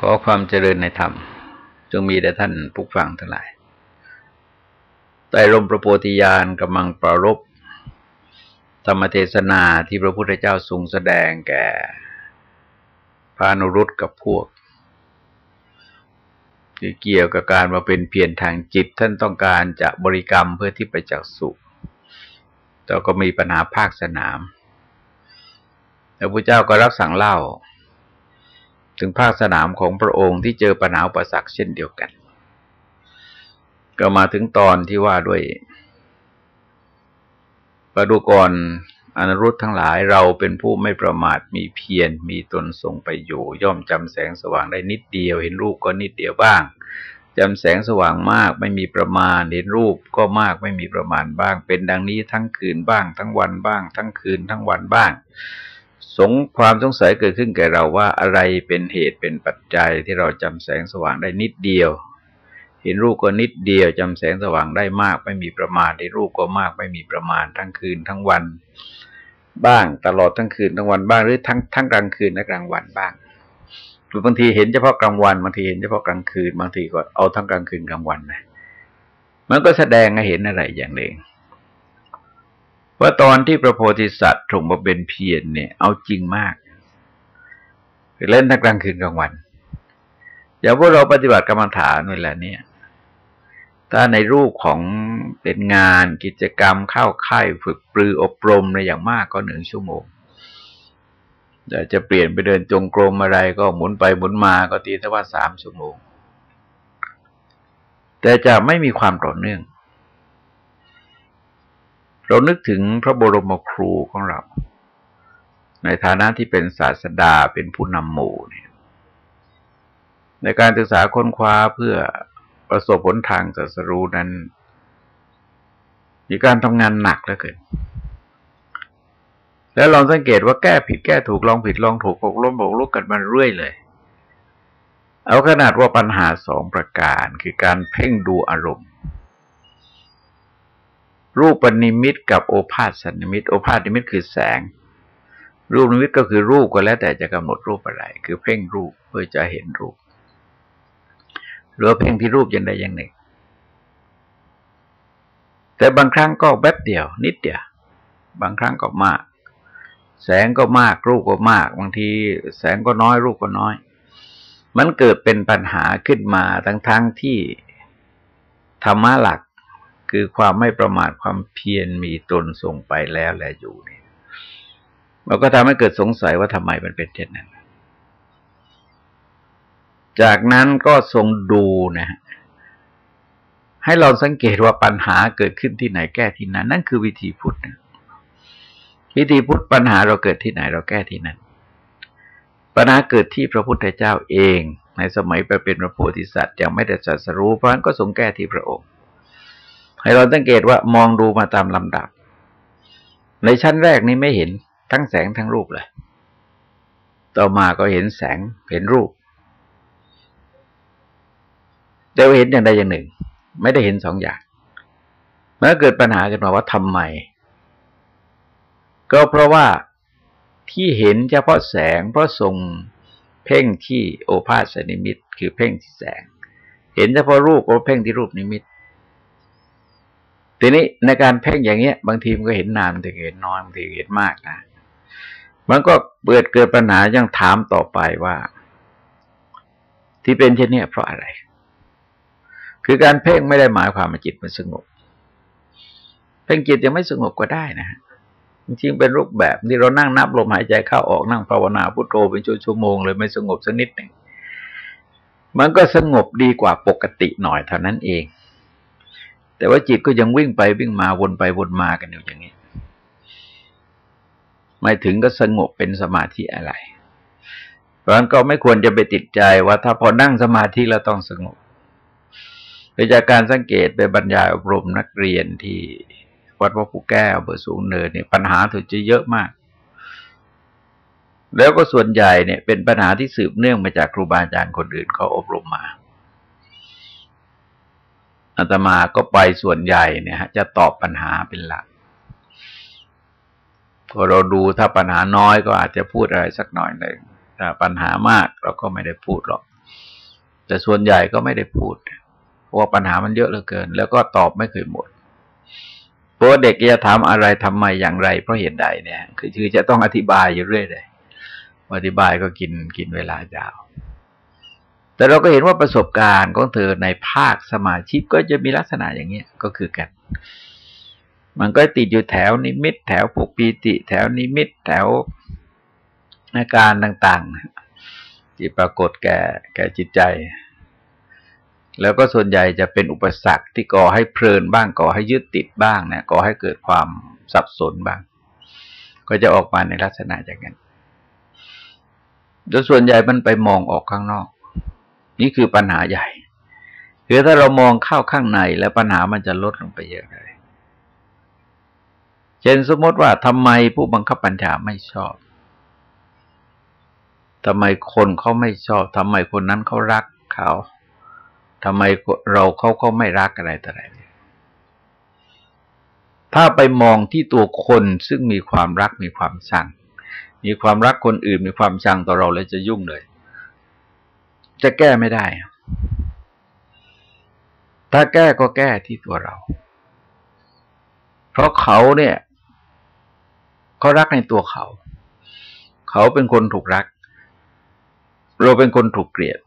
ขอความเจริญในธรรม จงมีแด่ท่านผู้ฟังทั้งหลายใต้ร่มพระโพธิญาณกำลังปรารบธรรมเทศนาที่พระพุทธเจ้าทรงแสดงแก่พานุรุตกับพวกที่เกี่ยวกับการมาเป็นเพียรทางจิต ท่านต้องการจะบริกรรมเพื่อที่ไปจักสุแต่ก็มีปัญหาภาคสนาม แล้วพระเจ้าก็รับสั่งเล่า ถึงภาคสนามของพระองค์ที่เจอปัญหาอุปสรรคเช่นเดียวกัน ก็มาถึงตอนที่ว่าด้วยประดูกรอนุรุตทั้งหลายเราเป็นผู้ไม่ประมาทมีเพียรมีตนทรงไปอยู่ ย่อมจำแสงสว่างได้นิดเดียว เห็นรูปก็นิดเดียวบ้างจำแสงสว่างมากไม่มีประมาณ เห็นรูปก็มากไม่มีประมาณบ้าง เป็นดังนี้ทั้งคืนบ้าง ทั้งวันบ้าง ทั้งคืนทั้งวันบ้าง สงความสงสัยเกิดขึ้นแก่เราว่าอะไรเป็นเหตุเป็นปัจจัยที่เราจำแสงสว่างได้นิดเดียว เห็นรูปก็นิดเดียวจำแสงสว่างได้มาก ไม่มีประมาณในรูปก็มากไม่มีประมาณทั้งคืนทั้งวัน บ้างตลอดทั้งคืนทั้งวันบ้างหรือทั้งทั้งกลางคืนและกลางวันบ้างหรือบางทีเห็นเฉพาะกลางวันบางทีเห็นเฉพาะกลางคืนบางทีก็เอาทั้งกลางคืนกลางวันนะมันก็แสดงให้เห็นอะไรอย่างหนึ่ง ว่าตอนที่พระโพธิสัตว์ถงมาเป็นเพียรเนี่ย เอาจริงมากเล่นทั้งกลางคืนกลางวัน อย่างพวกเราปฏิบัติกรรมฐานเวลาเนี่ย ถ้าในรูปของเป็นงานกิจกรรมเข้าค่ายฝึกปรืออบรมในอย่างมากก็หนึ่งชั่วโมงแต่จะเปลี่ยนไปเดินจงกรมอะไรก็หมุนไปหมุนมาก็ตีถ้าว่าสามชั่วโมง แต่จะไม่มีความต่อเนื่อง เรานึกถึงพระบรมครูของเรา ในฐานะที่เป็นศาสดาเป็นผู้นำหมู่เนี่ยในการศึกษาค้นคว้าเพื่อประสบผลทางศาสรูนั้น มีการทำงานหนักเหลือเกินแล้วลองสังเกตว่าแก้ผิดแก้ถูกลองผิดลองถูกปกล้มปกลุกกันมาเรื่อยเลย เอาขนาดว่าปัญหาสองประการคือการเพ่งดูอารมณ์ รูปนิมิตกับโอภาสนิมิต โอภาสนิมิตคือแสง รูปนิมิตก็คือรูปก็แล้วแต่จะกำหนดรูปอะไร คือเพ่งรูปเพื่อจะเห็นรูป หรือเพ่งที่รูปอย่างใดอย่างหนึ่ง แต่บางครั้งก็แป๊บเดียว นิดเดียว บางครั้งก็มาก แสงก็มากรูปก็มาก บางทีแสงก็น้อยรูปก็น้อย มันเกิดเป็นปัญหาขึ้นมาทั้งๆทที่ธรรมะหลัก คือความไม่ประมาทความเพียรมีตนส่งไปแล้วและอยู่เนี่ยมันก็ทำให้เกิดสงสัยว่าทำไมมันเป็นเช่นนั้น จากนั้นก็ทรงดูนะฮะให้เราสังเกตว่าปัญหาเกิดขึ้นที่ไหนแก้ที่นั้น นั่นคือวิธีพุทธวิธีพุทธปัญหาเราเกิดที่ไหนเราแก้ที่นั้น ปัญหาเกิดที่พระพุทธเจ้าเอง ในสมัยไปเป็นพระโพธิสัตว์ยังไม่ได้จัดสรู้เพราะนั้นก็ทรงแก้ที่พระองค์ ให้เราสังเกตว่ามองดูมาตามลำดับ ในชั้นแรกนี้ไม่เห็นทั้งแสงทั้งรูปเลย ต่อมาก็เห็นแสงเห็นรูปแต่เห็นอย่างใดอย่างหนึ่ง ไม่ได้เห็นสองอย่างเมื่อเกิดปัญหากันมาว่าทำไม ก็เพราะว่าที่เห็นเฉพาะแสงเพราะทรงเพ่งที่โอภาสนิมิต คือเพ่งที่แสง เห็นเฉพาะรูปก็เพ่งที่รูปนิมิต ทีนี้ในการเพ่งอย่างเงี้ย บางทีมันก็เห็นนานบางทีเห็นน้อยบางทีเห็นมากนะมันก็เกิดเกิดปัญหายังถามต่อไปว่า ที่เป็นเช่นนี้เพราะอะไร คือการเพ่งไม่ได้หมายความว่าจิตมันสงบ เพ่งจิตยังไม่สงบก็ได้นะจริงเป็นรูปแบบที่เรานั่งนับลมหายใจเข้าออกนั่งภาวนาพุทโธเป็นชั่วโมงเลยไม่สงบสักนิดหนึ่งมันก็สงบดีกว่าปกติหน่อยเท่านั้นเอง แต่ว่าจิตก็ยังวิ่งไปวิ่งมาวนไปวนมากันอยู่อย่างนี้ ไม่ถึงก็สงบเป็นสมาธิอะไร เพราะนั้นก็ไม่ควรจะไปติดใจว่าถ้าพอนั่งสมาธิแล้วต้องสงบโดยจากการสังเกตไปบรรยายอบรมนักเรียนที่วัดพระภูแก้วเบอร์สูงเนินเนี่ยปัญหาถูกจะเยอะมาก แล้วก็ส่วนใหญ่เนี่ยเป็นปัญหาที่สืบเนื่องมาจากครูบาอาจารย์คนอื่นเขาอบรมมา อาตมาก็ไปส่วนใหญ่เนี่ยจะตอบปัญหาเป็นหลักพอเราดูถ้าปัญหาน้อยก็อาจจะพูดอะไรสักหน่อยหนึ่งถ้าปัญหามากเราก็ไม่ได้พูดหรอก แต่ส่วนใหญ่ก็ไม่ได้พูดเพราะว่าปัญหามันเยอะเหลือเกิน แล้วก็ตอบไม่เคยหมดเพราะเด็กจะถามอะไรทำไมอย่างไร เพราะเหตุใดเนี่ย คือจะต้องอธิบายอยู่เรื่อยเลยอธิบายก็กินกินเวลายาว แต่เราก็เห็นว่าประสบการณ์ของเธอในภาคสมาชิกก็จะมีลักษณะอย่างเนี้ยก็คือกัน มันก็ติดอยู่แถวนิมิต แถวปกปีติ แถวนิมิต แถวอาการต่างๆ ที่ปรากฏแก่แก่จิตใจ แล้วก็ส่วนใหญ่จะเป็นอุปสรรคที่ก่อให้เพลินบ้างก่อให้ยึดติดบ้างเนี่ยก่อให้เกิดความสับสนบ้าง ก็จะออกมาในลักษณะอย่างนั้นโดยส่วนใหญ่มันไปมองออกข้างนอก นี่คือปัญหาใหญ่คือถ้าเรามองเข้าข้างในแล้วปัญหามันจะลดลงไปเยอะเลย เช่นสมมติว่าทำไมผู้บังคับบัญชาไม่ชอบทำไมคนเขาไม่ชอบทำไมคนนั้นเขารักเขาทำไมเราเขาเขาไม่รักอะไรต่ออะไรถ้าไปมองที่ตัวคนซึ่งมีความรักมีความชัง มีความรักคนอื่นมีความชังต่อเราแล้วจะยุ่งเลย จะแก้ไม่ได้ ถ้าแก้ก็แก้ที่ตัวเรา เพราะเขาเนี่ยเขารักในตัวเขา เขาเป็นคนถูกรัก เราเป็นคนถูกเกลียด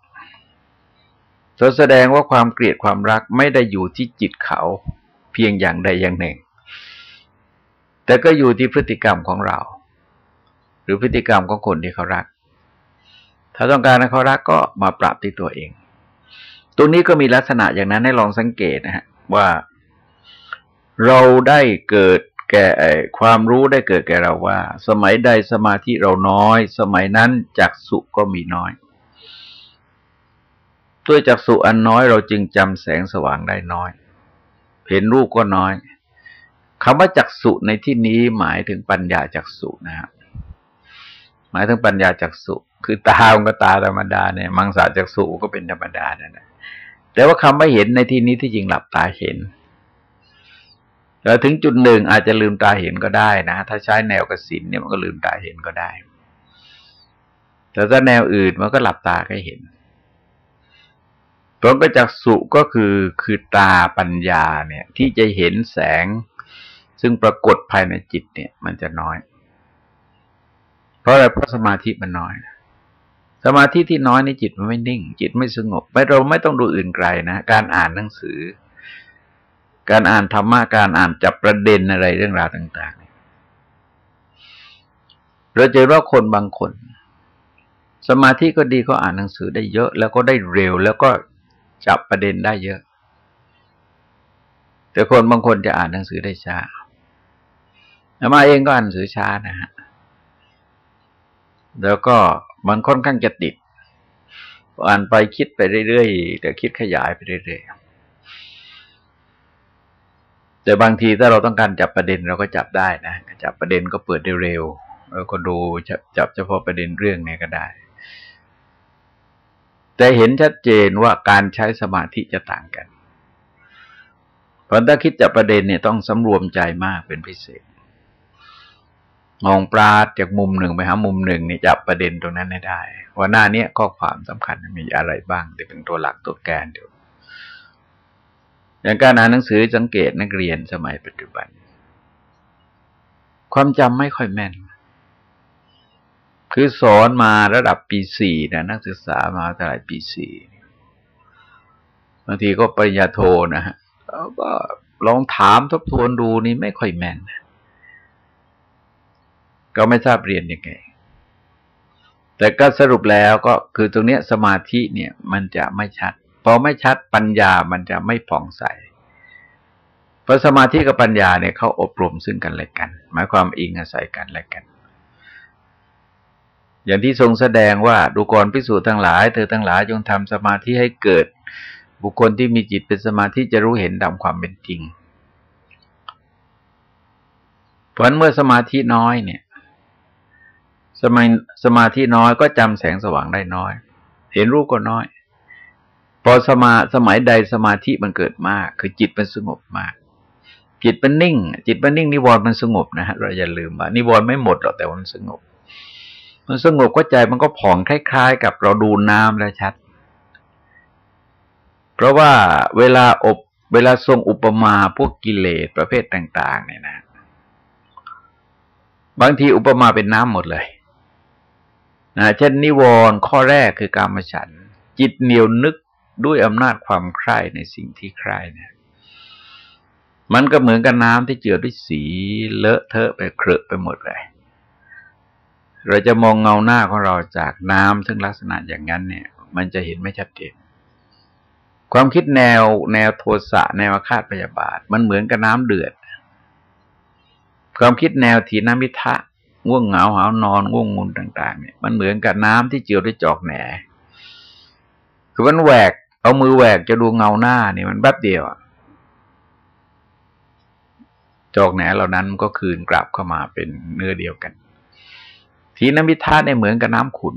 แสดงว่าความเกลียดความรักไม่ได้อยู่ที่จิตเขาเพียงอย่างใดอย่างหนึ่ง แต่ก็อยู่ที่พฤติกรรมของเรา หรือพฤติกรรมของคนที่เขารัก ถ้าต้องการให้เขารักก็มาปรับที่ตัวเอง ตรงนี้ก็มีลักษณะอย่างนั้นให้ลองสังเกตนะฮะว่าเราได้เกิดแก่ความรู้ได้เกิดแก่เราว่า สมัยใดสมาธิเราน้อย สมัยนั้นจักสุก็มีน้อยด้วยจักสุอันน้อยเราจึงจำแสงสว่างได้น้อย เห็นรูปก็น้อยคำว่าจักสุในที่นี้หมายถึงปัญญาจักสุนะครับหมายถึงปัญญาจักสุ คือตามันก็ตาธรรมดาเนี่ยมังสาจักสุก็เป็นธรรมดานั่นแหละแต่ว่าคำไม่เห็นในที่นี้ที่จริงหลับตาเห็น แล้วถึงจุดหนึ่งอาจจะลืมตาเห็นก็ได้นะ ถ้าใช้แนวกสินเนี่ยมันก็ลืมตาเห็นก็ได้ แต่ถ้าแนวอื่นมันก็หลับตาก็เห็นผลประจักษุก็คือคือตาปัญญาเนี่ย ที่จะเห็นแสง ซึ่งปรากฏภายในจิตเนี่ย มันจะน้อย เพราะอะไรเพราะสมาธิมันน้อย สมาธิที่น้อยในจิตมันไม่นิ่ง จิตไม่สงบไม่เราไม่ต้องดูอื่นไกลนะการอ่านหนังสือ การอ่านธรรมะการอ่านจับประเด็นอะไรเรื่องราวต่างๆเราเจอว่าคนบางคน สมาธิก็ดีเขาอ่านหนังสือได้เยอะ แล้วก็ได้เร็ว แล้วก็จับประเด็นได้เยอะ แต่คนบางคนจะอ่านหนังสือได้ช้ามาเองก็อ่านหนังสือช้านะฮะแล้วก็ มันค่อนข้างจะติดอ่านไปคิดไปเรื่อยๆแต่คิดขยายไปเรื่อยๆแต่บางทีถ้าเราต้องการจับประเด็นเราก็จับได้นะจับประเด็นก็เปิดเร็วแล้วก็ดูจับจับเฉพาะประเด็นเรื่องนี้ก็ได้ แต่เห็นชัดเจนว่าการใช้สมาธิจะต่างกันเพราะถ้าคิดจับประเด็นเนี่ยต้องสำรวมใจมากเป็นพิเศษ มองปลาจากมุมหนึ่งไปหามุมหนึ่งนี่จับประเด็นตรงนั้นให้ได้ ว่าหน้านี้ข้อความสำคัญมีอะไรบ้างที่เป็นตัวหลักตัวแกนเดียวอย่างการอ่านหนังสือสังเกตนักเรียนสมัยปัจจุบัน ความจำไม่ค่อยแม่น คือสอนมาระดับปีสี่นะนักศึกษามาเท่าไหร่ปีสี่บางทีก็ปริญญาโทนะฮะแล้วก็ลองถามทบทวนดูนี่ไม่ค่อยแม่น ก็ไม่ทราบเรียนยังไง แต่ก็สรุปแล้วก็คือตรงนี้สมาธิเนี่ยมันจะไม่ชัด พอไม่ชัดปัญญามันจะไม่ผ่องใส เพราะสมาธิกับปัญญาเนี่ยเขาอบรมซึ่งกันและกัน หมายความอิงอาศัยกันและกัน อย่างที่ทรงแสดงว่าดูกรพิสูจน์ทั้งหลาย เธอทั้งหลายจงทำสมาธิให้เกิด บุคคลที่มีจิตเป็นสมาธิจะรู้เห็นดำความเป็นจริงเพราะเมื่อสมาธิน้อยเนี่ย สมัยสมาธิน้อยก็จำแสงสว่างได้น้อย เห็นรูปก็น้อย พอสมาสมัยใดสมาธิมันเกิดมาก คือจิตมันสงบมาก จิตมันนิ่ง จิตมันนิ่งนิวรณ์มันสงบนะฮะเราอย่าลืมว่านิวรณ์ไม่หมดหรอกแต่มันสงบ มันสงบก็ใจมันก็ผ่องคล้ายๆ กับเราดูน้ำแล้วชัด เพราะว่าเวลาอบเวลาทรงอุปมาพวกกิเลสประเภทต่าง ๆ เนี่ยนะ บางทีอุปมาเป็นน้ำหมดเลย นะเช่นนิวรณ์ข้อแรกคือการมฉัน จิตเหนียวนึกด้วยอำนาจความใคร่ในสิ่งที่ใคร่เนี่ยมันก็เหมือนกับน้ำที่เจือด้วยสีเลอะเทอะไปเครอะไปหมดเลย เราจะมองเงาหน้าของเราจากน้ำซึ่งลักษณะอย่างนั้นเนี่ย มันจะเห็นไม่ชัดเจนความคิดแนวแนวโทสะแนวอาฆาตพยาบาท มันเหมือนกับน้ำเดือด ความคิดแนวถีนามิทะ ง่วงเหงาหานอนง่วงงุนต่าง ๆ เนี่ยมันเหมือนกับน้ำที่เจือด้วยจอกแหนคือมันแหวก เอามือแหวกจะดูเงาหน้าเนี่ยมันแป๊บเดียวจอกแหนเหล่านั้นก็คืนกลับเข้ามาเป็นเนื้อเดียวกัน ทีน้ำมิทะเนี่ยเหมือนกับน้ำขุน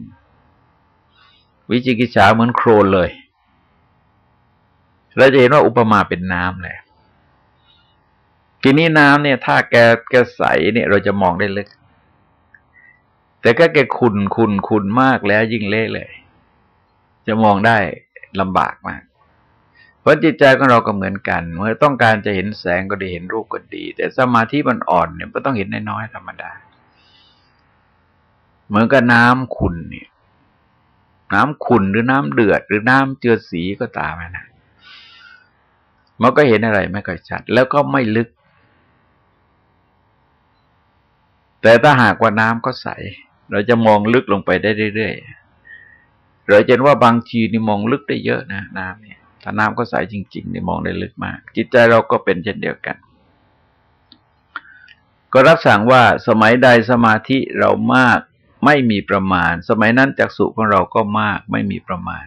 วิจิกิจฉาเหมือนโครนเลยเราจะเห็นว่าอุปมาเป็นน้ำเลยทีนี้น้ำเนี่ย ถ้าแกแกใสเนี่ย เราจะมองได้ลึก แต่ก็แกขุนขุนขุนมากแล้วยิ่งเละเลย จะมองได้ลำบากมาก เพราะจิตใจของเราก็เหมือนกัน เมื่อต้องการจะเห็นแสงก็ดีเห็นรูปก็ดี แต่สมาธิมันอ่อนเนี่ยก็ต้องเห็นน้อยๆธรรมดา เหมือนกับน้ำขุนเนี่ย น้ำขุนหรือน้ำเดือด หรือน้ำเจือสีก็ตามนะมันก็เห็นอะไรไม่ค่อยชัด แล้วก็ไม่ลึกแต่ถ้าหากว่าน้ำก็ใส เราจะมองลึกลงไปได้เรื่อยๆเราจะเห็นว่าบางทีนี่มองลึกได้เยอะนะน้ำเนี่ยถ้าน้ำก็ใสจริงๆนี่มองได้ลึกมาก จิตใจเราก็เป็นเช่นเดียวกัน ก็รับสั่งว่าสมัยใดสมาธิเรามากไม่มีประมาณ สมัยนั้นจักสุของเราก็มากไม่มีประมาณ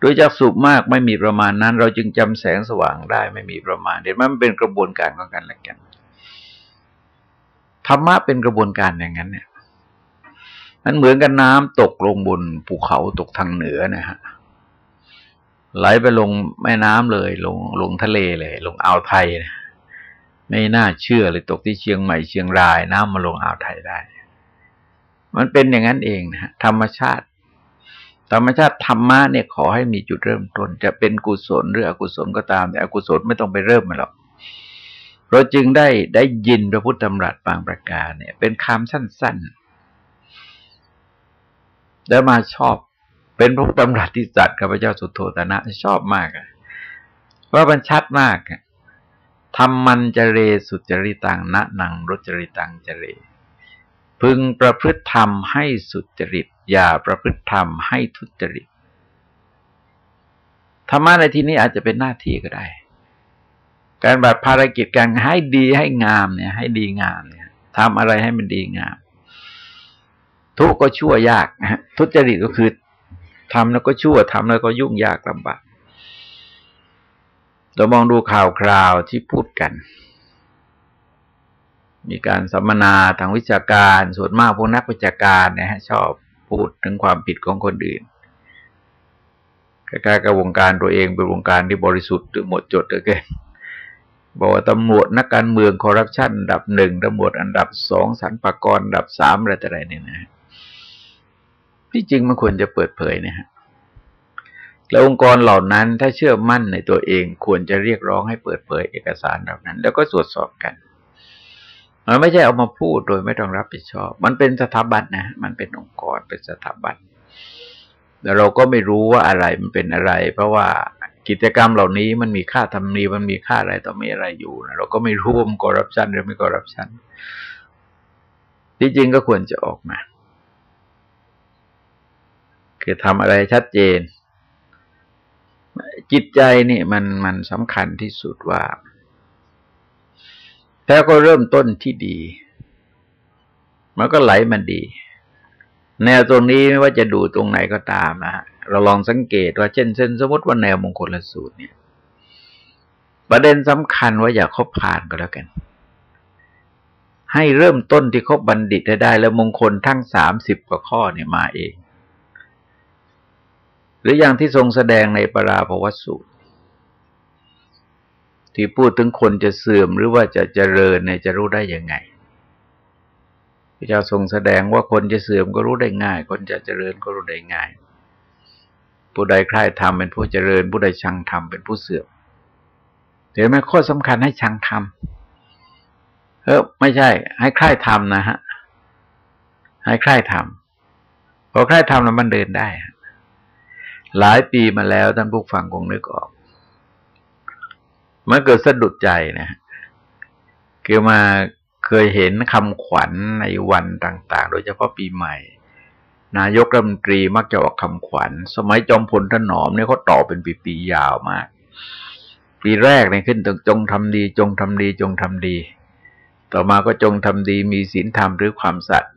โดยจากสุมากไม่มีประมาณนั้น เราจึงจำแสงสว่างได้ไม่มีประมาณเห็นไหมมันเป็นกระบวนการของกันและกันธรรมะเป็นกระบวนการอย่างนั้นเนี่ย มันเหมือนกับน้ำตกลงบนภูเขาตกทางเหนือนะฮะไหลไปลงแม่น้ำเลย ลงลงทะเลเลย ลงอ่าวไทยนะไม่น่าเชื่อเลยตกที่เชียงใหม่เชียงราย น้ำมาลงอ่าวไทยได้ มันเป็นอย่างนั้นเองนะธรรมชาติ ธรรมชาติธรรมะเนี่ยขอให้มีจุดเริ่มต้น จะเป็นกุศลหรืออกุศลก็ตาม แต่อกุศลไม่ต้องไปเริ่มมันหรอกเราจึงได้ได้ยินพระพุทธธรรมรัสบางประการเนี่ย เป็นคำสั้น ๆ แล้วมาชอบเป็นพระพุทธธรรมรัสที่จัดกับพระเจ้าสุโธตนะชอบมากว่ามันชัดมากทำมันจเรสุจริตังณนังรจริตังจเร พึงประพฤติธรรมให้สุจริต อย่าประพฤติธรรมให้ทุจริตธรรมะในที่นี้อาจจะเป็นหน้าที่ก็ได้ การแบบภารกิจการให้ดีให้งามเนี่ย ให้ดีงามเนี่ยทำอะไรให้มันดีงาม ทุก็ชั่วยากนะทุจริตก็คือทำแล้วก็ชั่วทำแล้วก็ยุ่งยากลำบากเรามองดูข่าวคราวที่พูดกัน มีการสัมมนาทางวิชาการส่วนมากพวกนักวิชาการนี่ยชอบพูดถึงความผิดของคนอื่นคล้ายๆกับวงการตัวเองเป็นวงการที่บริสุทธิ์หรือหมดจดเลยเกินบอกว่าตำรวจนักการเมืองคอร์รัปชันอันดับหนึ่งตำรวจอันดับสองสรรพากรอันดับสามอะไรต่ออะไรเนี่ยนะ ที่จริงมันควรจะเปิดเผยนะฮะแล้วองค์กรเหล่านั้นถ้าเชื่อมั่นในตัวเองควรจะเรียกร้องให้เปิดเผยเอกสารเหล่านั้น แล้วก็ตรวจสอบกัน มันไม่ใช่เอามาพูดโดยไม่ต้องรับผิดชอบ มันเป็นสถาบันนะ มันเป็นองค์กรเป็นสถาบันแต่เราก็ไม่รู้ว่าอะไรมันเป็นอะไร เพราะว่ากิจกรรมเหล่านี้มันมีค่าธรรมเนียมมันมีค่าอะไรต่อมีอะไรอยู่นะเราก็ไม่รู้ว่ามันคอร์รัปชันหรือไม่คอร์รัปชันที่จริงก็ควรจะออกมา คือทำอะไรชัดเจน จิตใจนี่มันมันสำคัญที่สุดว่า แล้วก็เริ่มต้นที่ดี มันก็ไหลมันดี แนวตรงนี้ไม่ว่าจะดูตรงไหนก็ตามนะเราลองสังเกตว่าเช่นเช่นสมมติว่าแนวมงคลสูตรเนี่ย ประเด็นสำคัญว่าอย่าคบผ่านก็แล้วกันให้เริ่มต้นที่คบบัณฑิตได้แล้วมงคลทั้งสามสิบกว่าข้อเนี่ยมาเอง หรืออย่างที่ทรงแสดงในปราภวสูตร ที่พูดถึงคนจะเสื่อมหรือว่าจะเจริญเนี่ยจะรู้ได้ยังไงพระเจ้าทรงแสดงว่าคนจะเสื่อมก็รู้ได้ง่าย คนจะเจริญก็รู้ได้ง่าย ผู้ใดใคร่ธรรมเป็นผู้เจริญ ผู้ใดชังธรรมเป็นผู้เสื่อมเห็นไหมข้อสำคัญให้ชังธรรมเออไม่ใช่ ให้ใคร่ธรรมนะฮะให้ใคร่ธรรมพอใคร่ธรรมแล้วมันเดินได้ หลายปีมาแล้วท่านผู้ฟังคงนึกออก มันเกิดสะดุดใจนะคือมาเคยเห็นคำขวัญในวันต่าง ๆ โดยเฉพาะปีใหม่ นายกรัฐมนตรีมักจะออกคำขวัญ สมัยจอมพลถนอมเนี่ยเขาต่อเป็นปีๆยาวมาก ปีแรกเนี่ยขึ้นตรงจงทำดี จงทำดี จงทำดี ต่อมาก็จงทำดีมีศีลธรรมหรือความสัตย์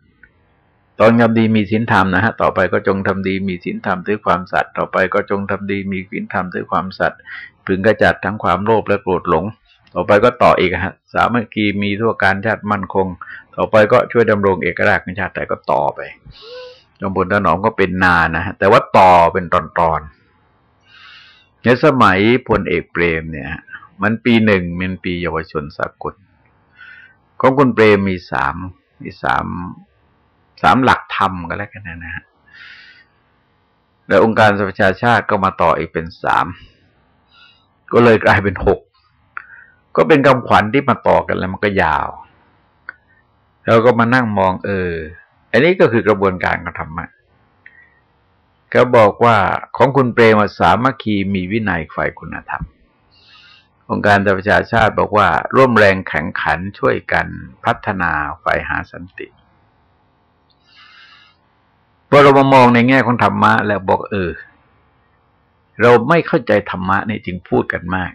ตอนทำดีมีศีลธรรมนะฮะ ต่อไปก็จงทำดีมีศีลธรรมด้วยความสัตย์ต่อไปก็จงทำดีมีศีลธรรมด้วยความสัตย์พึงกระจัดทั้งความโลภและโกรธหลง ต่อไปก็ต่ออีกฮะสามัคคีมีทั่วการชาติมั่นคง ต่อไปก็ช่วยดำรงเอกราชในชาติแต่ก็ต่อไปจอมพลถนอมก็เป็นนานะฮะแต่ว่าต่อเป็นตอนๆในสมัยพลเอกเปรมเนี่ย มันปีหนึ่งมันปีเยาวชนสากลของคุณเปรมมีสามมีสาม สามหลักธรรมก็แล้วกันนะฮะแล้วองค์การสหประชาชาติก็มาต่ออีกเป็นสามก็เลยกลายเป็นหกก็เป็นคำขวัญที่มาต่อกันแล้วมันก็ยาวเราก็มานั่งมองเออ อันนี้ก็คือกระบวนการกรทำมาก็บอกว่าของคุณเปรมสามัคคีมีวินัยฝ่ายคุณธรรม องค์การสประชาชาติบอกว่า ร่วมแรงแข่งขันช่วยกันพัฒนาฝ่ายหาสันติ พอเรามามองในแง่ของธรรมะ แล้วบอกเออ เราไม่เข้าใจธรรมะนี่จึงพูดกันมาก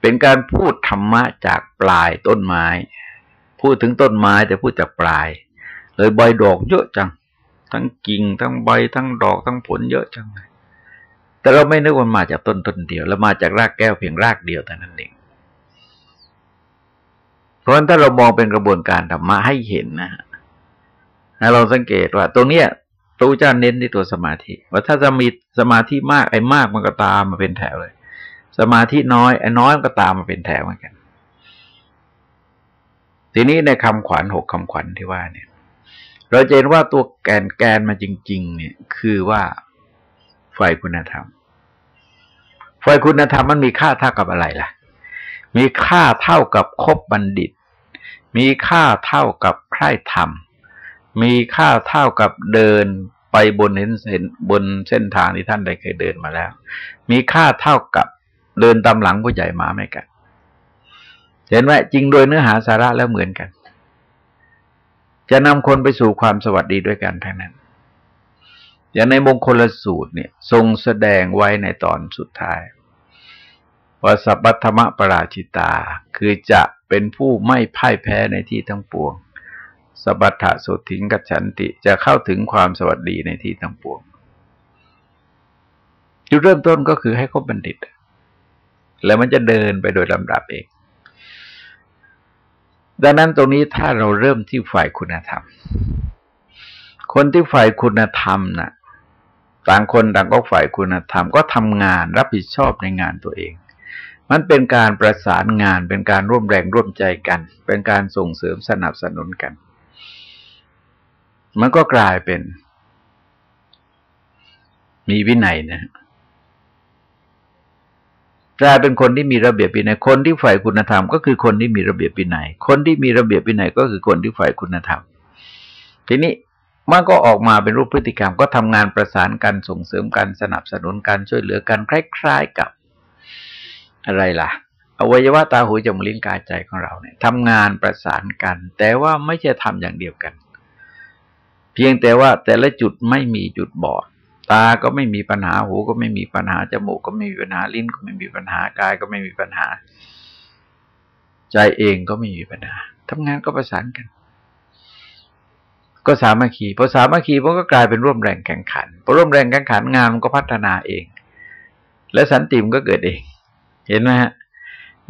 เป็นการพูดธรรมะจากปลายต้นไม้ พูดถึงต้นไม้แต่พูดจากปลาย เลยใบดอกเยอะจัง ทั้งกิ่งทั้งใบทั้งดอกทั้งผลเยอะจังแต่เราไม่นึกว่ามาจากต้นต้นเดียว แล้วมาจากรากแก้วเพียงรากเดียวแต่นั้นเอง เพราะฉะนั้นถ้าเรามองเป็นกระบวนการธรรมะให้เห็นนะ เราสังเกตว่า ตรงเนี้ยพระพุทธเจ้าเน้นที่ตัวสมาธิ ว่าถ้าจะมีสมาธิมากไอ้มากมันก็ตามมาเป็นแถวเลย สมาธิน้อยไอ้น้อยมันก็ตามมาเป็นแถวเหมือนกัน ทีนี้ในคำขวัญหกคำขวัญที่ว่าเนี่ย เราเห็นว่าตัวแกนแกนมาจริง ๆ เนี่ย คือว่าฝ่ายคุณธรรมฝ่ายคุณธรรมมันมีค่าเท่ากับอะไรล่ะ มีค่าเท่ากับคบบัณฑิต มีค่าเท่ากับใคร่ธรรม มีค่าเท่ากับเดินไปบนเส้นบนเส้นทางที่ท่านได้เคยเดินมาแล้ว มีค่าเท่ากับเดินตามหลังผู้ใหญ่มาไม่กัน เห็นไหมจริงโดยเนื้อหาสาระแล้วเหมือนกัน จะนำคนไปสู่ความสวัสดีด้วยกันทั้งนั้น อย่างในมงคลสูตรเนี่ย ทรงแสดงไว้ในตอนสุดท้ายว่าสัพพธรรมปราชิตา คือจะเป็นผู้ไม่พ่ายแพ้ในที่ทั้งปวง สบัตถะสุถิงกัจฉันติ จะเข้าถึงความสวัสดีในที่ทั้งปวง จุดเริ่มต้นก็คือให้คบบัณฑิต แล้วมันจะเดินไปโดยลำดับเอง ดังนั้นตรงนี้ถ้าเราเริ่มที่ฝ่ายคุณธรรม คนที่ฝ่ายคุณธรรมนะ่ะ ต่างคนต่างก็ฝ่ายคุณธรรม ก็ทำงานรับผิดชอบในงานตัวเองมันเป็นการประสานงานเป็นการร่วมแรงร่วมใจกัน เป็นการส่งเสริมสนับสนุนกัน มันก็กลายเป็น มีวินัยนะกลายเป็นคนที่มีระเบียบวินัย คนที่ฝ่ายคุณธรรม ก็คือคนที่มีระเบียบวินัย คนที่มีระเบียบวินัยก็คือคนที่ฝ่ายคุณธรรม ทีนี้มันก็ออกมาเป็นรูปพฤติกรรม ก็ทำงานประสานกันส่งเสริมกันสนับสนุนกันช่วยเหลือกันคล้ายๆกับอะไรล่ะอวัยวะตาหูจมูกลิ้นกายใจของเราเนี่ยทำงานประสานกัน แต่ว่าไม่ใช่ทำอย่างเดียวกัน พียงแต่ว่าแต่ละจุดไม่มีจุดบอด ตาก็ไม่มีปัญหาหูก็ไม่มีปัญหาจมูกก็ไม่มีปัญหาลิ้นก็ไม่มีปัญหากายก็ไม่มีปัญหา ใจเองก็ไม่มีปัญหาทำงานก็ประสานกัน ก็สามัคคีพอสามัคคีมันก็กลายเป็นร่วมแรงแข่งขันพอร่วมแรงแข่งขันงานมันก็พัฒนาเอง และสันติมันก็เกิดเอง เห็นไหมฮะ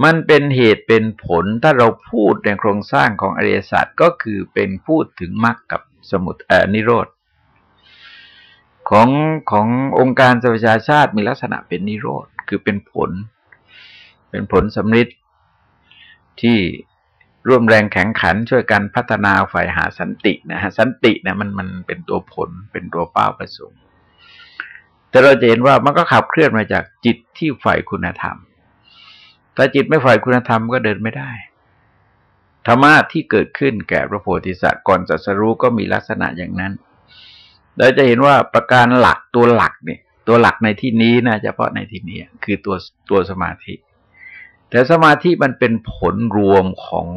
มันเป็นเหตุเป็นผลถ้าเราพูดในโครงสร้างของอริยสัจก็คือเป็นพูดถึงมรรคกับ สมุทเอนิโรธของขององค์การสหประชาชาติมีลักษณะเป็นนิโรธคือเป็นผล เป็นผลสำฤทธิ์ที่ร่วมแรงแข็งขันช่วยกันพัฒนาฝ่ายหาสันตินะฮะสันติเนี่ยมันมันเป็นตัวผลเป็นตัวเป้าประสงค์แต่เราจะเห็นว่ามันก็ขับเคลื่อนมาจากจิตที่ฝ่ายคุณธรรมถ้าจิตไม่ฝ่ายคุณธรรมก็เดินไม่ได้ ธรรมะที่เกิดขึ้นแก่พระโพธิสัตว์ก่อนจัสรู้ก็มีลักษณะอย่างนั้นเราจะเห็นว่าประการหลักตัวหลักเนี่ย ตัวหลักในที่นี้นะเฉพาะในที่นี้คือตัวตัวสมาธิ แต่สมาธิมันเป็นผลรวมของ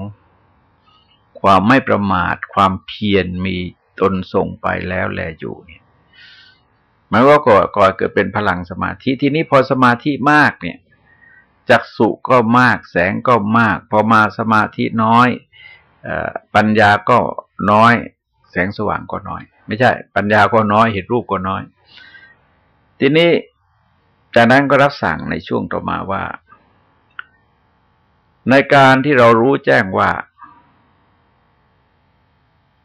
ความไม่ประมาท ความเพียรมีตนส่งไปแล้วแลอยู่เนี่ยมันก็ก่อก่อเกิดเป็นพลังสมาธิทีนี้พอสมาธิมากเนี่ย จักสุก็มาก แสงก็มาก พอมาสมาธิน้อยปัญญาก็น้อย แสงสว่างก็น้อย ไม่ใช่ ปัญญาก็น้อยเห็นรูปก็น้อย ทีนี้จากนั้นก็รับสั่งในช่วงต่อมาว่า ในการที่เรารู้แจ้งว่า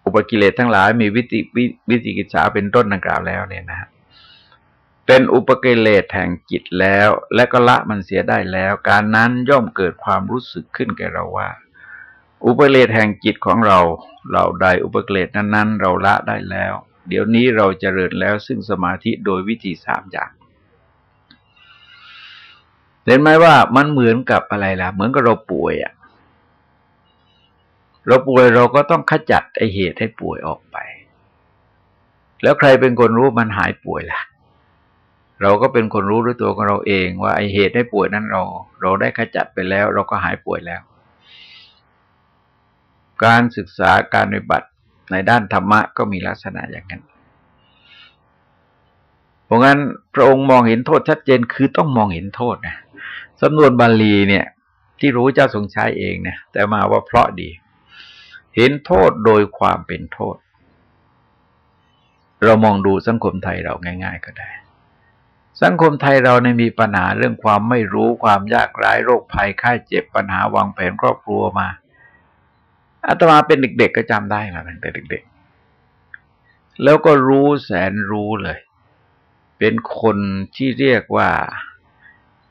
อุปกิเลสทั้งหลายมีวิติวิติกิจฉาเป็นต้นดังกล่าวแล้วเนี่ยนะ เป็นอุปกิเลสแห่งจิตแล้ว และก็ละมันเสียได้แล้ว การนั้นย่อมเกิดความรู้สึกขึ้นแก่เราว่า อุปกิเลสแห่งจิตของเรา เราใดอุปเกเลสนั้นๆ เราละได้แล้ว เดี๋ยวนี้เราจเจริญแล้วซึ่งสมาธิโดยวิธีสามอย่างเห็นไหมว่ามันเหมือนกับอะไรล่ะ เหมือนกับเราป่วยอะเราป่วยเราก็ต้องขจัดไอเหตุให้ป่วยออกไป แล้วใครเป็นคนรู้มันหายป่วยล่ะ เราก็เป็นคนรู้ด้วยตัวของเราเองว่าไอเหตุให้ป่วยนั้นเรา เราได้ขจัดไปแล้ว เราก็หายป่วยแล้ว การศึกษาการปฏิบัติในด้านธรรมะก็มีลักษณะอย่างนั้นเพราะงั้นพระองค์มองเห็นโทษชัดเจนคือต้องมองเห็นโทษนะสำนวนบาลีเนี่ย ที่รู้เจ้าทรงใช้เองเนี่ย แต่มาว่าเพราะดี เห็นโทษโดยความเป็นโทษ เรามองดูสังคมไทยเราง่าย ๆ ก็ได้ สังคมไทยเราในมีปัญหาเรื่องความไม่รู้ความยากไร้โรคภัยไข้เจ็บปัญหาวางแผนครอบครัวมาอาตมาเป็นเด็กๆก็จำได้มาตั้งแต่เด็ก ๆ แล้วก็รู้แสนรู้เลย เป็นคนที่เรียกว่า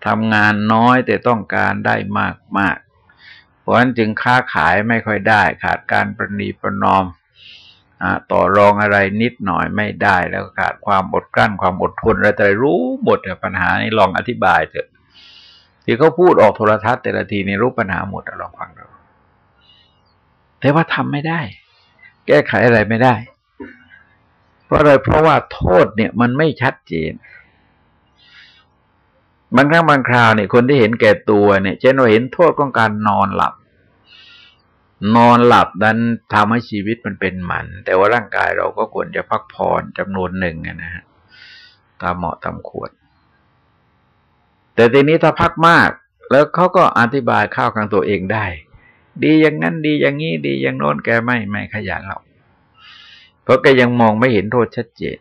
ทำงานน้อยแต่ต้องการได้มากมากเพราะฉะนั้นจึงค้าขายไม่ค่อยได้ ขาดการประนีประนอม ต่อรองอะไรนิดหน่อยไม่ได้แล้วขาดความอดกลั้นความอดทนอะไรแต่รู้หมดปัญหานี้ลองอธิบายเถอะที่เขาพูดออกโทรทัศน์แต่ละทีนี่รู้ปัญหาหมดลองฟังดูแต่ว่าทำไม่ได้ แก้ไขอะไรไม่ได้ เพราะอะไรเพราะว่าโทษเนี่ยมันไม่ชัดเจนบางครั้งบางคราวเนี่ยคนที่เห็นแก่ตัวเนี่ยเช่นเราเห็นโทษของการนอนหลับ นอนหลับนั้นทำให้ชีวิตมันเป็นหมัน แต่ว่าร่างกายเราก็ควรจะพักผ่อนจำนวนหนึ่งนะฮะตามเหมาะตามควร แต่ทีนี้ถ้าพักมาก แล้วเขาก็อธิบายข้าวกลางตัวเองได้ ดีอย่างนั้นดีอย่างนี้ดีอย่างโน้นแกไม่ไม่ขยันหรอกเพราะแกยังมองไม่เห็นโทษชัดเจน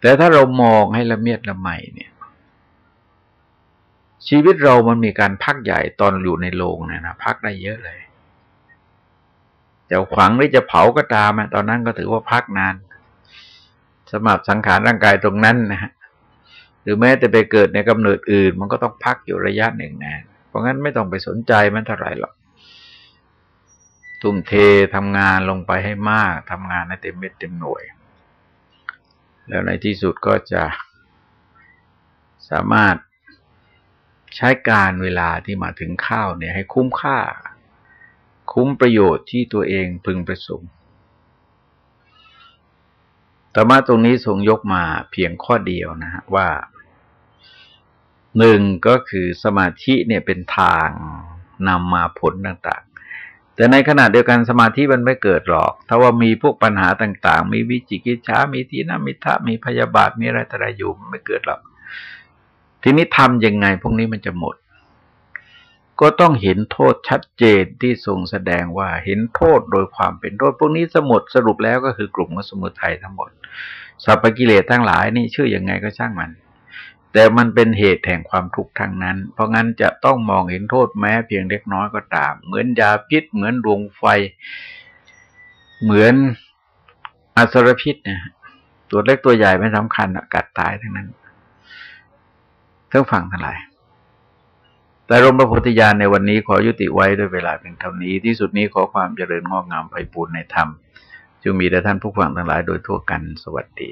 แต่ถ้าเรามองให้ละเมียดละไมเนี่ย ชีวิตเรามันมีการพักใหญ่ตอนอยู่ในโรงเนี่ยนะพักได้เยอะเลย จะขวางหรือจะเผาก็ตามตอนนั้นก็ถือว่าพักนานสำหรับสังขารร่างกายตรงนั้นนะฮะหรือแม้แต่ไปเกิดในกำเนิดอื่น มันก็ต้องพักอยู่ระยะหนึ่งนานเพราะงั้นไม่ต้องไปสนใจมันเท่าไหร่หรอกทุ่มเททำงานลงไปให้มากทำงานให้เต็มเม็ดเต็มหน่วย แล้วในที่สุดก็จะสามารถใช้การเวลาที่มาถึงข้าวเนี่ยให้คุ้มค่า คุ้มประโยชน์ที่ตัวเองพึงประสงค์ธรรมะตรงนี้ทรงยกมาเพียงข้อเดียวนะฮะว่าหนึ่งก็คือสมาธิเนี่ยเป็นทางนำมาผลต่างๆ แต่ในขณะเดียวกันสมาธิมันไม่เกิดหรอก ถ้าว่ามีพวกปัญหาต่างๆ มีวิจิกิจฉามีทีนามิทะมีพยาบาท มีอะไรต่างๆอยู่ไม่เกิดหรอก ทีนี้ทำยังไงพวกนี้มันจะหมด ก็ต้องเห็นโทษชัดเจนที่ทรงแสดงว่าเห็นโทษโดยความเป็นโทษพวกนี้สมุดสรุปแล้วก็คือกลุ่มสมุทัยทั้งหมดสัพพกิเลสทั้งหลายนี่ชื่ออยังไงก็ช่างมัน แต่มันเป็นเหตุแห่งความทุกข์ทางนั้น เพราะงั้นจะต้องมองเห็นโทษแม้เพียงเล็กน้อยก็ตาม เหมือนยาพิษเหมือนดวงไฟ เหมือนอสรพิษเนี่ยตัวเล็กตัวใหญ่ไม่สำคัญกัดตายทั้งนั้นทั้งฝั่งทั้งหลาย แต่รมพระโพธิญาณในวันนี้ขอยุติไว้ด้วยเวลาเพียงเท่านี้ ที่สุดนี้ขอความเจริญงอกงามไปปูนในธรรมจึงมีแด่ท่านผู้ฟังทั้งหลายโดยทั่วกันสวัสดี